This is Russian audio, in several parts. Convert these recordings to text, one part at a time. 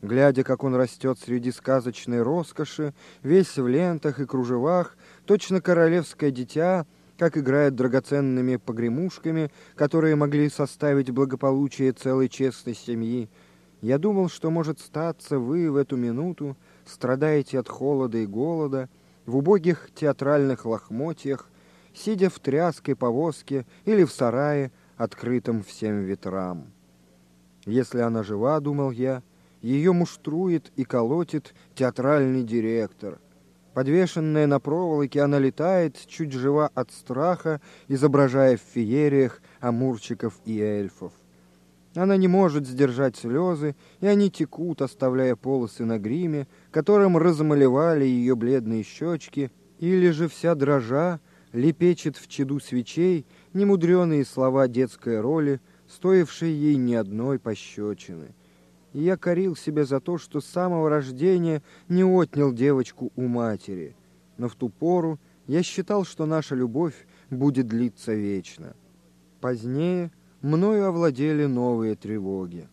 Глядя, как он растет среди сказочной роскоши, весь в лентах и кружевах, точно королевское дитя, как играет драгоценными погремушками, которые могли составить благополучие целой честной семьи, я думал, что, может, статься вы в эту минуту страдаете от холода и голода, в убогих театральных лохмотьях, сидя в тряской повозке или в сарае, открытом всем ветрам. Если она жива, думал я, ее муштрует и колотит театральный директор. Подвешенная на проволоке, она летает, чуть жива от страха, изображая в феериях амурчиков и эльфов. Она не может сдержать слезы, и они текут, оставляя полосы на гриме, которым размалевали ее бледные щечки, или же вся дрожа лепечет в чаду свечей немудреные слова детской роли, стоившие ей ни одной пощечины. И я корил себя за то, что с самого рождения не отнял девочку у матери. Но в ту пору я считал, что наша любовь будет длиться вечно. Позднее мною овладели новые тревоги.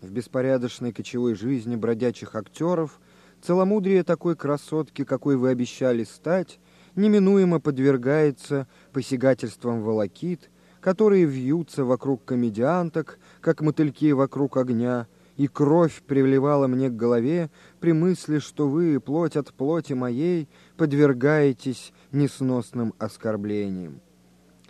В беспорядочной кочевой жизни бродячих актеров целомудрие такой красотки, какой вы обещали стать, неминуемо подвергается посягательствам волокит, которые вьются вокруг комедианток, как мотыльки вокруг огня, и кровь привливала мне к голове при мысли, что вы, плоть от плоти моей, подвергаетесь несносным оскорблениям.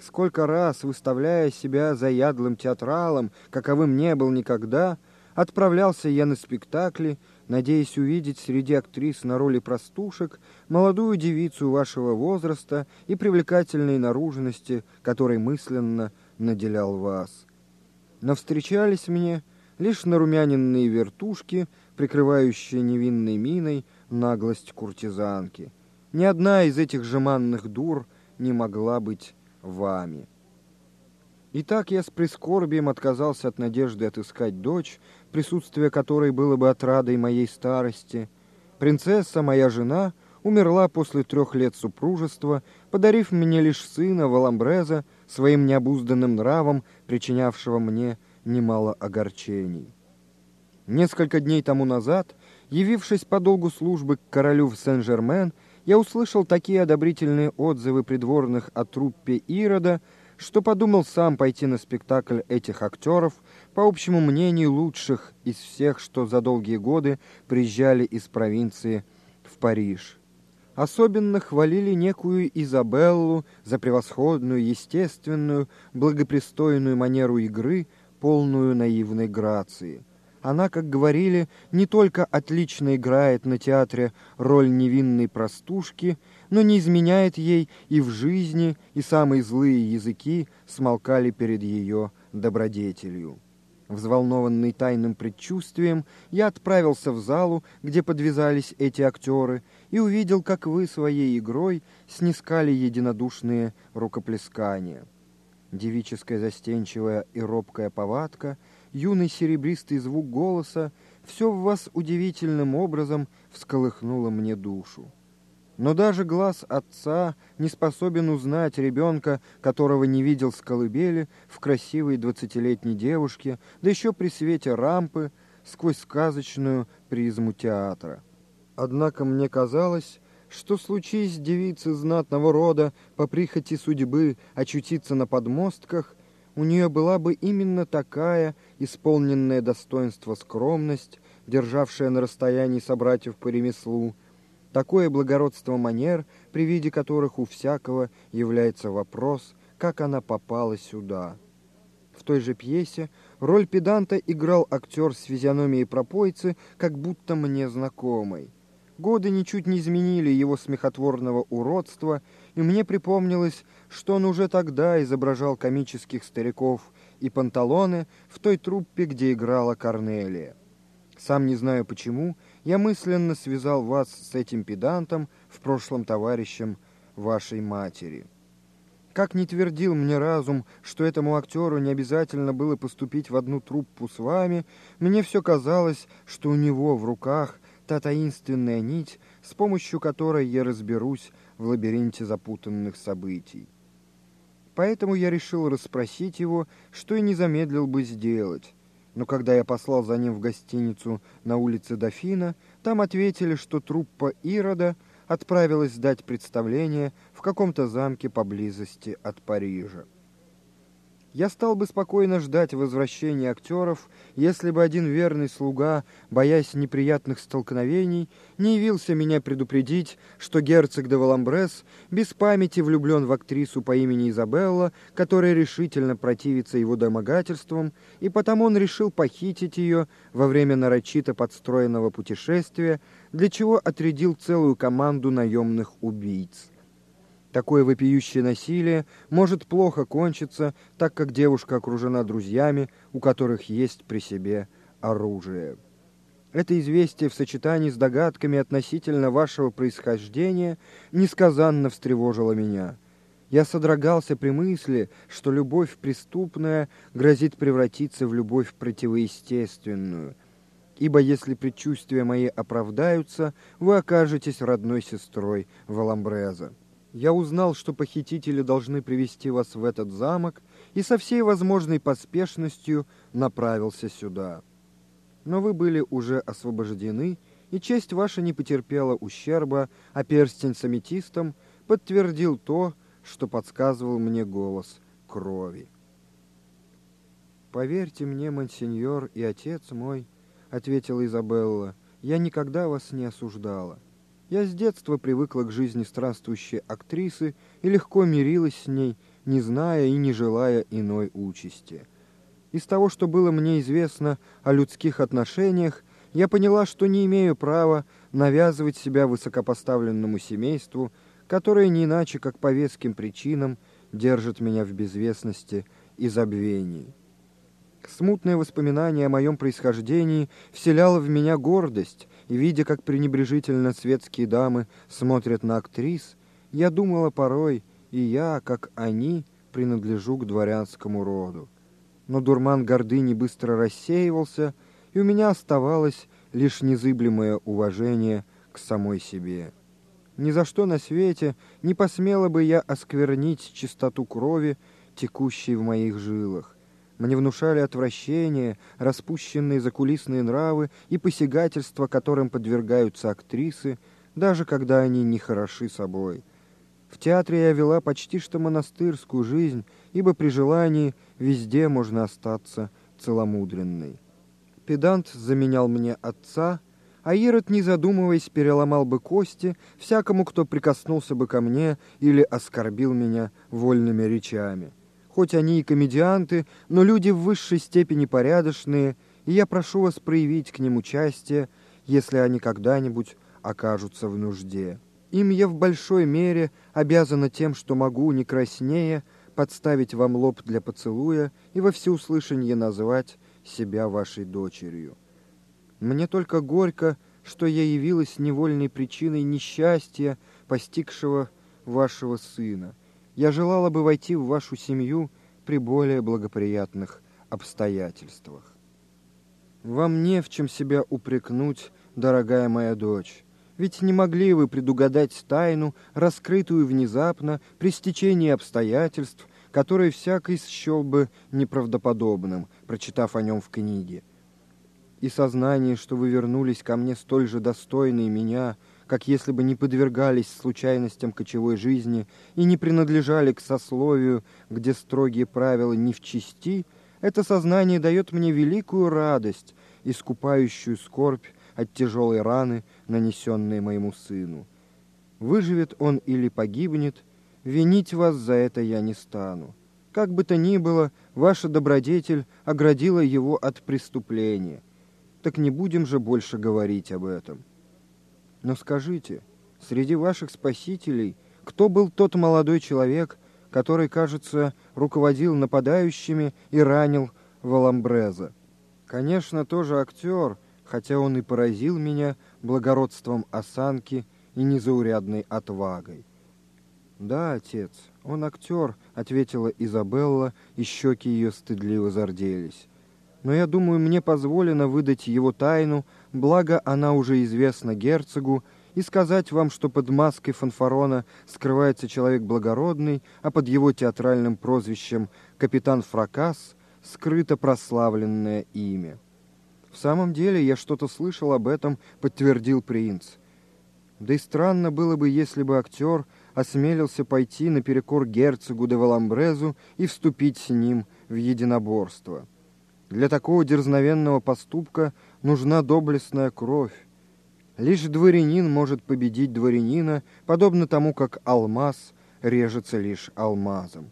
Сколько раз, выставляя себя заядлым театралом, каковым не был никогда, отправлялся я на спектакли, надеясь увидеть среди актрис на роли простушек молодую девицу вашего возраста и привлекательной наружности, которой мысленно наделял вас. Но встречались мне лишь нарумяненные вертушки, прикрывающие невинной миной наглость куртизанки. Ни одна из этих жеманных дур не могла быть вами. Итак, я с прискорбием отказался от надежды отыскать дочь, присутствие которой было бы отрадой моей старости. Принцесса, моя жена, умерла после трех лет супружества, подарив мне лишь сына Валамбреза, своим необузданным нравом, причинявшего мне немало огорчений. Несколько дней тому назад, явившись по долгу службы к королю в Сен-Жермен, я услышал такие одобрительные отзывы придворных о труппе Ирода, что подумал сам пойти на спектакль этих актеров, по общему мнению лучших из всех, что за долгие годы приезжали из провинции в Париж. Особенно хвалили некую Изабеллу за превосходную, естественную, благопристойную манеру игры, полную наивной грации – она, как говорили, не только отлично играет на театре роль невинной простушки, но не изменяет ей и в жизни, и самые злые языки смолкали перед ее добродетелью. Взволнованный тайным предчувствием, я отправился в залу, где подвязались эти актеры, и увидел, как вы своей игрой снискали единодушные рукоплескания. Девическая застенчивая и робкая повадка — юный серебристый звук голоса, все в вас удивительным образом всколыхнуло мне душу. Но даже глаз отца не способен узнать ребенка, которого не видел с колыбели, в красивой двадцатилетней девушке, да еще при свете рампы, сквозь сказочную призму театра. Однако мне казалось, что случись девице знатного рода по прихоти судьбы очутиться на подмостках, у нее была бы именно такая исполненная достоинства скромность, державшая на расстоянии собратьев по ремеслу, такое благородство манер, при виде которых у всякого является вопрос, как она попала сюда. В той же пьесе роль педанта играл актер с физиономией пропойцы, как будто мне знакомой. Годы ничуть не изменили его смехотворного уродства, и мне припомнилось, что он уже тогда изображал комических стариков и панталоны в той труппе, где играла Корнелия. Сам не знаю почему, я мысленно связал вас с этим педантом, в прошлом товарищем вашей матери. Как не твердил мне разум, что этому актеру не обязательно было поступить в одну труппу с вами, мне все казалось, что у него в руках та таинственная нить, с помощью которой я разберусь в лабиринте запутанных событий. Поэтому я решил расспросить его, что и не замедлил бы сделать. Но когда я послал за ним в гостиницу на улице Дофина, там ответили, что труппа Ирода отправилась дать представление в каком-то замке поблизости от Парижа. Я стал бы спокойно ждать возвращения актеров, если бы один верный слуга, боясь неприятных столкновений, не явился меня предупредить, что герцог де Валамбрес без памяти влюблен в актрису по имени Изабелла, которая решительно противится его домогательствам, и потому он решил похитить ее во время нарочито подстроенного путешествия, для чего отрядил целую команду наемных убийц. Такое вопиющее насилие может плохо кончиться, так как девушка окружена друзьями, у которых есть при себе оружие. Это известие в сочетании с догадками относительно вашего происхождения несказанно встревожило меня. Я содрогался при мысли, что любовь преступная грозит превратиться в любовь противоестественную. Ибо если предчувствия мои оправдаются, вы окажетесь родной сестрой Валамбреза. Я узнал, что похитители должны привести вас в этот замок, и со всей возможной поспешностью направился сюда. Но вы были уже освобождены, и честь ваша не потерпела ущерба, а перстень с аметистом подтвердил то, что подсказывал мне голос крови. «Поверьте мне, мансиньор и отец мой», — ответила Изабелла, — «я никогда вас не осуждала». Я с детства привыкла к жизни странствующей актрисы и легко мирилась с ней, не зная и не желая иной участи. Из того, что было мне известно о людских отношениях, я поняла, что не имею права навязывать себя высокопоставленному семейству, которое не иначе, как по веским причинам, держит меня в безвестности и забвении. Смутное воспоминание о моем происхождении вселяло в меня гордость, и, видя, как пренебрежительно светские дамы смотрят на актрис, я думала порой, и я, как они, принадлежу к дворянскому роду. Но дурман гордыни быстро рассеивался, и у меня оставалось лишь незыблемое уважение к самой себе. Ни за что на свете не посмела бы я осквернить чистоту крови, текущей в моих жилах. Мне внушали отвращение, распущенные закулисные нравы и посягательства, которым подвергаются актрисы, даже когда они не хороши собой. В театре я вела почти что монастырскую жизнь, ибо при желании везде можно остаться целомудренной. Педант заменял мне отца, а Ирод, не задумываясь, переломал бы кости всякому, кто прикоснулся бы ко мне или оскорбил меня вольными речами. Хоть они и комедианты, но люди в высшей степени порядочные, и я прошу вас проявить к ним участие, если они когда-нибудь окажутся в нужде. Им я в большой мере обязана тем, что могу, не краснее, подставить вам лоб для поцелуя и во всеуслышание назвать себя вашей дочерью. Мне только горько, что я явилась невольной причиной несчастья, постигшего вашего сына. Я желала бы войти в вашу семью при более благоприятных обстоятельствах. Вам не в чем себя упрекнуть, дорогая моя дочь. Ведь не могли вы предугадать тайну, раскрытую внезапно при стечении обстоятельств, которые всякий счел бы неправдоподобным, прочитав о нем в книге. И сознание, что вы вернулись ко мне столь же достойной меня – как если бы не подвергались случайностям кочевой жизни и не принадлежали к сословию, где строгие правила не в чести, это сознание дает мне великую радость, искупающую скорбь от тяжелой раны, нанесенной моему сыну. Выживет он или погибнет, винить вас за это я не стану. Как бы то ни было, ваша добродетель оградила его от преступления. Так не будем же больше говорить об этом. Но скажите, среди ваших спасителей, кто был тот молодой человек, который, кажется, руководил нападающими и ранил Валамбреза? Конечно, тоже актер, хотя он и поразил меня благородством осанки и незаурядной отвагой. «Да, отец, он актер», — ответила Изабелла, и щеки ее стыдливо зарделись но я думаю, мне позволено выдать его тайну, благо она уже известна герцогу, и сказать вам, что под маской фанфарона скрывается человек благородный, а под его театральным прозвищем «Капитан Фракас» скрыто прославленное имя. В самом деле я что-то слышал об этом, подтвердил принц. Да и странно было бы, если бы актер осмелился пойти наперекор герцогу де Валамбрезу и вступить с ним в единоборство. Для такого дерзновенного поступка нужна доблестная кровь. Лишь дворянин может победить дворянина, подобно тому, как алмаз режется лишь алмазом.